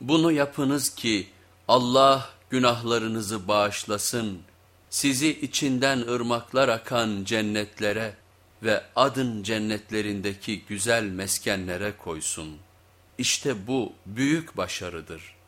Bunu yapınız ki Allah günahlarınızı bağışlasın, sizi içinden ırmaklar akan cennetlere ve adın cennetlerindeki güzel meskenlere koysun. İşte bu büyük başarıdır.''